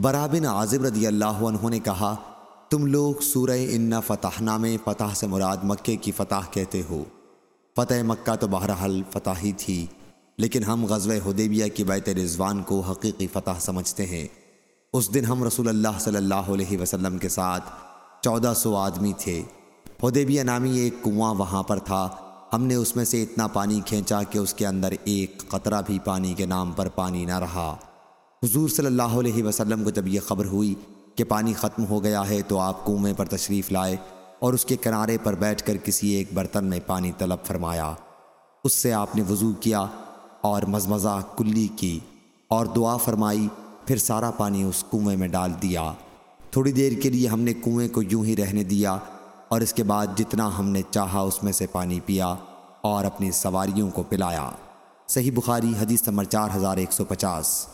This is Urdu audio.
برابن عازب رضی اللہ عنہ نے کہا، تم لوگ سورہ ان فتح میں فتح سے مراد مکے کی فتح کہتے ہو۔ فتح مکہ تو بہرحال فتح ہی تھی، لیکن ہم غزوہ حدیبیہ کی بیت رضوان کو حقیقی فتح سمجھتے ہیں۔ اس دن ہم رسول اللہ صلی اللہ علیہ وسلم کے ساتھ چودہ سو آدمی تھے۔ حدیبیہ نامی ایک کنواں وہاں پر تھا۔ ہم نے اس میں سے اتنا پانی کھینچا کہ اس کے اندر ایک قطرہ بھی پانی کے نام پر پانی نہ رہا۔ حضور صلی اللہ علیہ وسلم کو جب یہ خبر ہوئی کہ پانی ختم ہو گیا ہے تو آپ کنویں پر تشریف لائے اور اس کے کنارے پر بیٹھ کر کسی ایک برتن میں پانی طلب فرمایا۔ اس سے آپ نے وضو کیا اور مزمزہ کلی کی اور دعا فرمائی، پھر سارا پانی اس کنویں میں ڈال دیا۔ تھوڑی دیر کے لیے ہم نے کنویں کو یوں ہی رہنے دیا اور اس کے بعد جتنا ہم نے چاہا اس میں سے پانی پیا اور اپنی سواریوں کو پلایا۔ صحیح بخاری حدیث نمبر چار ہزار ایک سو پچاس۔